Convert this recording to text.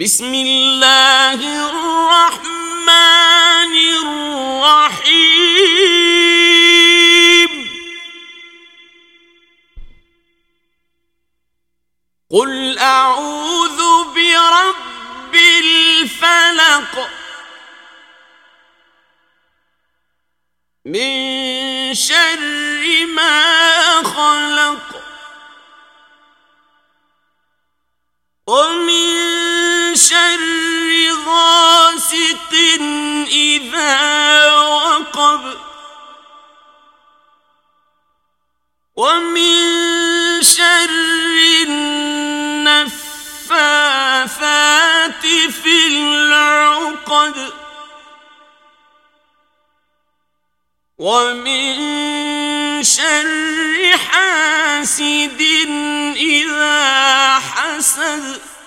بسم اللہ الرحمن الرحیم قل أعوذ برب الفلق من شر ما خلق. قل ومن شر النفافات في العقد. ومن شر حاسد إذا حسد.